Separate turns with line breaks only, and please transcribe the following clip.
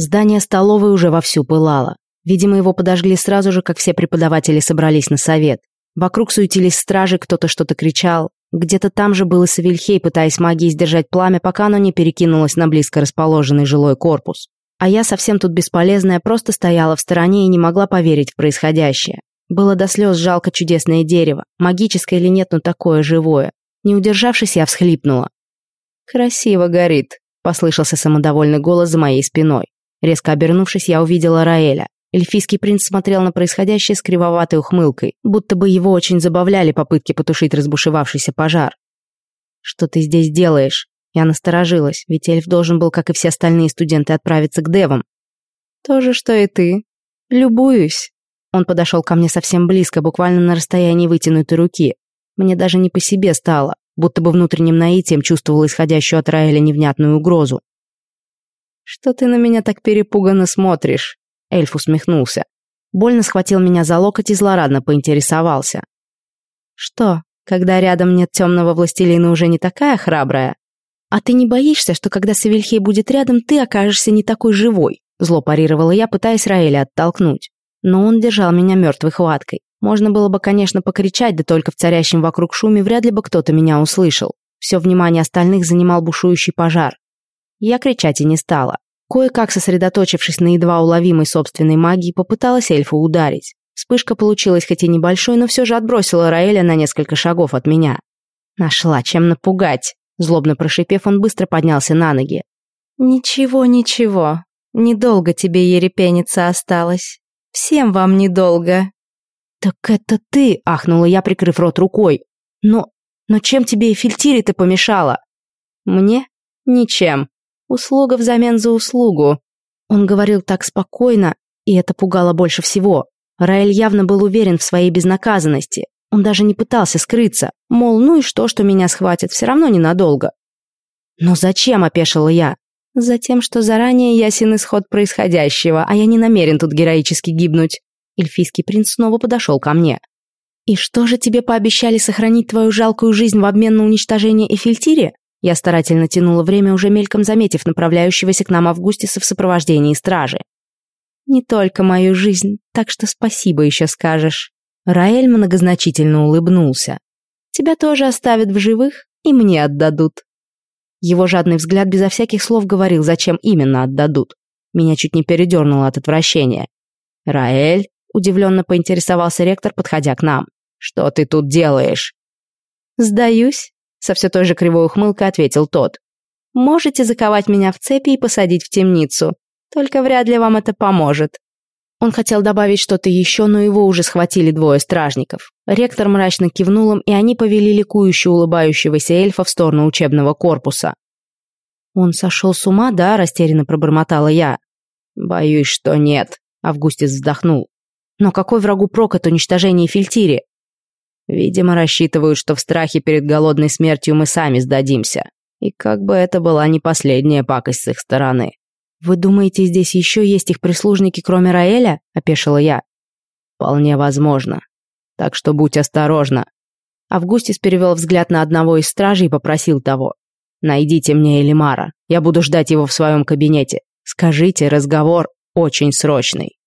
Здание столовой уже вовсю пылало. Видимо, его подожгли сразу же, как все преподаватели собрались на совет. Вокруг суетились стражи, кто-то что-то кричал. Где-то там же был и Савельхей, пытаясь магией сдержать пламя, пока оно не перекинулось на близко расположенный жилой корпус. А я совсем тут бесполезная, просто стояла в стороне и не могла поверить в происходящее. Было до слез жалко чудесное дерево, магическое или нет, но такое живое. Не удержавшись, я всхлипнула. «Красиво горит», — послышался самодовольный голос за моей спиной. Резко обернувшись, я увидела Раэля. Эльфийский принц смотрел на происходящее с кривоватой ухмылкой, будто бы его очень забавляли попытки потушить разбушевавшийся пожар. «Что ты здесь делаешь?» Я насторожилась, ведь эльф должен был, как и все остальные студенты, отправиться к девам. «То же, что и ты. Любуюсь». Он подошел ко мне совсем близко, буквально на расстоянии вытянутой руки. Мне даже не по себе стало, будто бы внутренним наитием чувствовал исходящую от Раэля невнятную угрозу. «Что ты на меня так перепуганно смотришь?» Эльф усмехнулся. Больно схватил меня за локоть и злорадно поинтересовался. «Что, когда рядом нет темного властелина, уже не такая храбрая? А ты не боишься, что когда Савельхей будет рядом, ты окажешься не такой живой?» Зло парировала я, пытаясь Раэля оттолкнуть. Но он держал меня мертвой хваткой. Можно было бы, конечно, покричать, да только в царящем вокруг шуме вряд ли бы кто-то меня услышал. Все внимание остальных занимал бушующий пожар. Я кричать и не стала. Кое-как сосредоточившись на едва уловимой собственной магии, попыталась эльфа ударить. Вспышка получилась хоть и небольшой, но все же отбросила Раэля на несколько шагов от меня. Нашла чем напугать. Злобно прошипев, он быстро поднялся на ноги. «Ничего, ничего. Недолго тебе ерепениться осталось. Всем вам недолго». «Так это ты!» — ахнула я, прикрыв рот рукой. «Но... но чем тебе и фильтири-то помешала?» «Мне? Ничем. Услуга взамен за услугу». Он говорил так спокойно, и это пугало больше всего. Раэль явно был уверен в своей безнаказанности. Он даже не пытался скрыться. Мол, ну и что, что меня схватят, все равно ненадолго. «Но зачем?» – опешила я. «Затем, что заранее ясен исход происходящего, а я не намерен тут героически гибнуть». Эльфийский принц снова подошел ко мне. «И что же тебе пообещали сохранить твою жалкую жизнь в обмен на уничтожение Эфельтири?» Я старательно тянула время, уже мельком заметив направляющегося к нам Августиса в сопровождении стражи. «Не только мою жизнь, так что спасибо еще скажешь». Раэль многозначительно улыбнулся. «Тебя тоже оставят в живых и мне отдадут». Его жадный взгляд безо всяких слов говорил, зачем именно отдадут. Меня чуть не передернуло от отвращения. «Раэль?» — удивленно поинтересовался ректор, подходя к нам. «Что ты тут делаешь?» «Сдаюсь», — со все той же кривой ухмылкой ответил тот. «Можете заковать меня в цепи и посадить в темницу. Только вряд ли вам это поможет». Он хотел добавить что-то еще, но его уже схватили двое стражников. Ректор мрачно кивнул им, и они повели ликующую улыбающегося эльфа в сторону учебного корпуса. «Он сошел с ума, да?» – растерянно пробормотала я. «Боюсь, что нет», – Августис вздохнул. «Но какой врагу прок от уничтожения Фильтири?» «Видимо, рассчитывают, что в страхе перед голодной смертью мы сами сдадимся. И как бы это была не последняя пакость с их стороны». «Вы думаете, здесь еще есть их прислужники, кроме Раэля?» – опешила я. «Вполне возможно. Так что будь осторожна». Августис перевел взгляд на одного из стражей и попросил того. «Найдите мне Элимара. Я буду ждать его в своем кабинете. Скажите, разговор очень срочный».